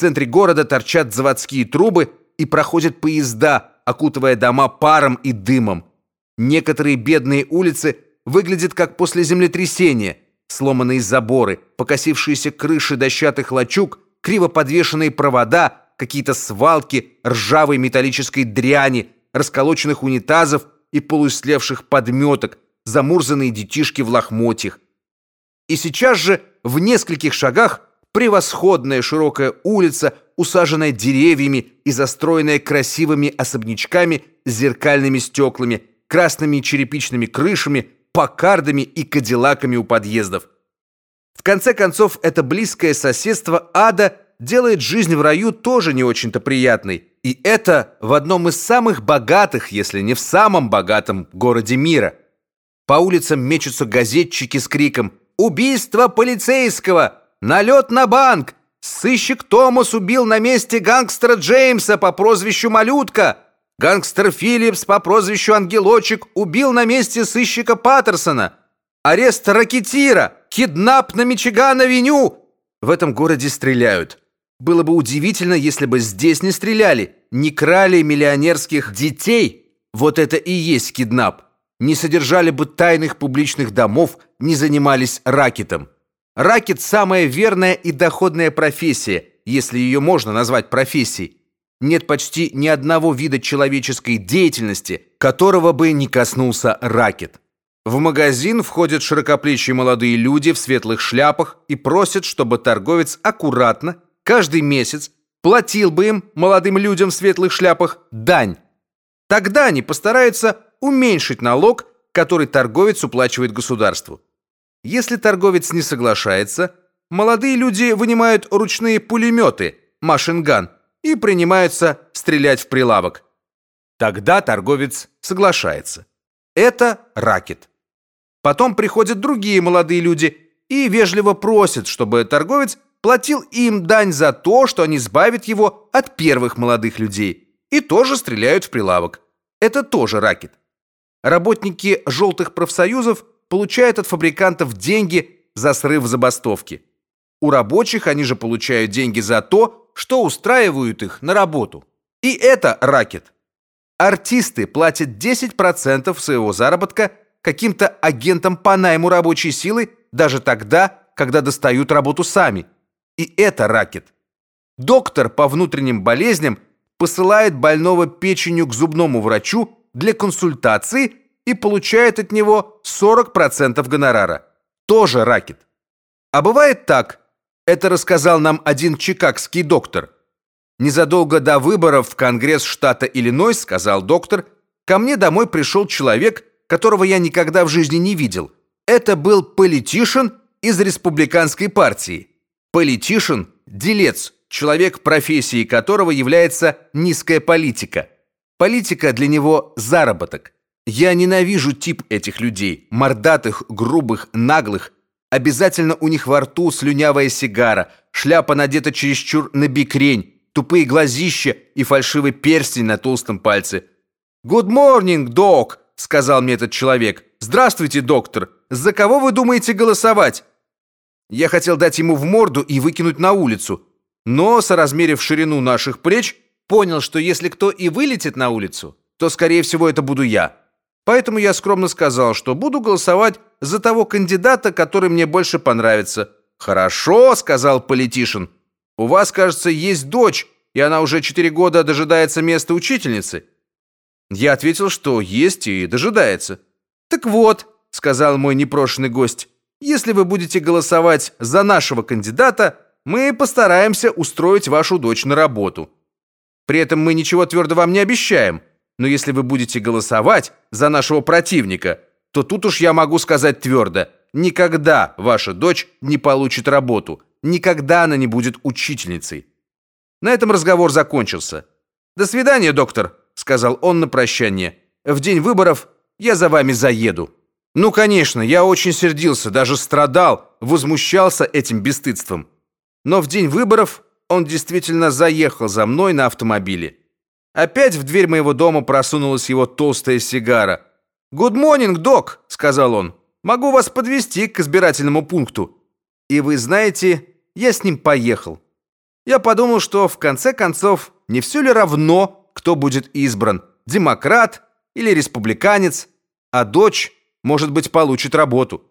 центре города торчат заводские трубы и проходят поезда, окутывая дома паром и дымом. Некоторые бедные улицы выглядят как после землетрясения. Сломанные заборы, покосившиеся крыши дощатых лачуг, криво подвешенные провода, какие-то свалки ржавой металлической дряни, расколоченных унитазов и полуислевших подметок, замурзанные детишки в лохмотьях. И сейчас же в нескольких шагах превосходная широкая улица, усаженная деревьями и застроенная красивыми особнячками с зеркальными стеклами, красными черепичными крышами, покардами и кадиллаками у подъездов. В конце концов, это близкое соседство ада делает жизнь в раю тоже не очень-то приятной. И это в одном из самых богатых, если не в самом богатом городе мира. По улицам мечутся газетчики с криком «Убийство полицейского! Налет на банк! Сыщик Томас убил на месте гангстера Джеймса по прозвищу Малютка!» Гангстер Филлипс по прозвищу Ангелочек убил на месте сыщика Паттерсона. Арест ракетира, киднап на Мичиган-авеню. В этом городе стреляют. Было бы удивительно, если бы здесь не стреляли, не крали миллионерских детей. Вот это и есть киднап. Не содержали бы тайных публичных домов, не занимались ракетом. Ракет самая верная и доходная профессия, если ее можно назвать профессией. Нет почти ни одного вида человеческой деятельности, которого бы не коснулся ракет. В магазин входят широкоплечие молодые люди в светлых шляпах и просят, чтобы торговец аккуратно каждый месяц платил бы им, молодым людям в светлых шляпах, дань. Тогда они постараются уменьшить налог, который торговец уплачивает государству. Если торговец не соглашается, молодые люди вынимают ручные пулеметы, машинган, и принимаются стрелять в прилавок. Тогда торговец соглашается. Это ракет. Потом приходят другие молодые люди и вежливо просят, чтобы торговец платил им дань за то, что они избавят его от первых молодых людей, и тоже стреляют в прилавок. Это тоже ракет. Работники желтых профсоюзов получают от фабрикантов деньги за срыв забастовки. У рабочих они же получают деньги за то, что устраивают их на работу. И это ракет. Артисты платят 10% своего заработка каким-то агентам по найму рабочей силы даже тогда, когда достают работу сами. И это ракет. Доктор по внутренним болезням посылает больного печенью к зубному врачу для консультации и получает от него 40% гонорара. Тоже ракет. А бывает так, это рассказал нам один чикагский доктор. Незадолго до выборов в Конгресс штата Иллинойс, сказал доктор, ко мне домой пришел человек, которого я никогда в жизни не видел. Это был политишен из республиканской партии. Политишен – делец, человек, профессией которого является низкая политика. Политика для него – заработок. Я ненавижу тип этих людей, мордатых, грубых, наглых, Обязательно у них во рту слюнявая сигара, шляпа надета чересчур на бикрень, тупые глазища и фальшивый перстень на толстом пальце. «Good morning, док!» — сказал мне этот человек. «Здравствуйте, доктор! За кого вы думаете голосовать?» Я хотел дать ему в морду и выкинуть на улицу, но, соразмерив ширину наших плеч, понял, что если кто и вылетит на улицу, то, скорее всего, это буду я. Поэтому я скромно сказал, что буду голосовать за того кандидата, который мне больше понравится. Хорошо, сказал политишин. У вас, кажется, есть дочь, и она уже четыре года дожидается места учительницы. Я ответил, что есть и дожидается. Так вот, сказал мой непрошенный гость, если вы будете голосовать за нашего кандидата, мы постараемся устроить вашу дочь на работу. При этом мы ничего твердо вам не обещаем. Но если вы будете голосовать за нашего противника, то тут уж я могу сказать твердо: никогда ваша дочь не получит работу, никогда она не будет учительницей. На этом разговор закончился. До свидания, доктор, сказал он на прощание. В день выборов я за вами заеду. Ну, конечно, я очень сердился, даже страдал, возмущался этим бесстыдством. Но в день выборов он действительно заехал за мной на автомобиле. Опять в дверь моего дома просунулась его толстая сигара. «Good morning, док», — сказал он. «Могу вас подвести к избирательному пункту». И вы знаете, я с ним поехал. Я подумал, что в конце концов не все ли равно, кто будет избран, демократ или республиканец, а дочь, может быть, получит работу.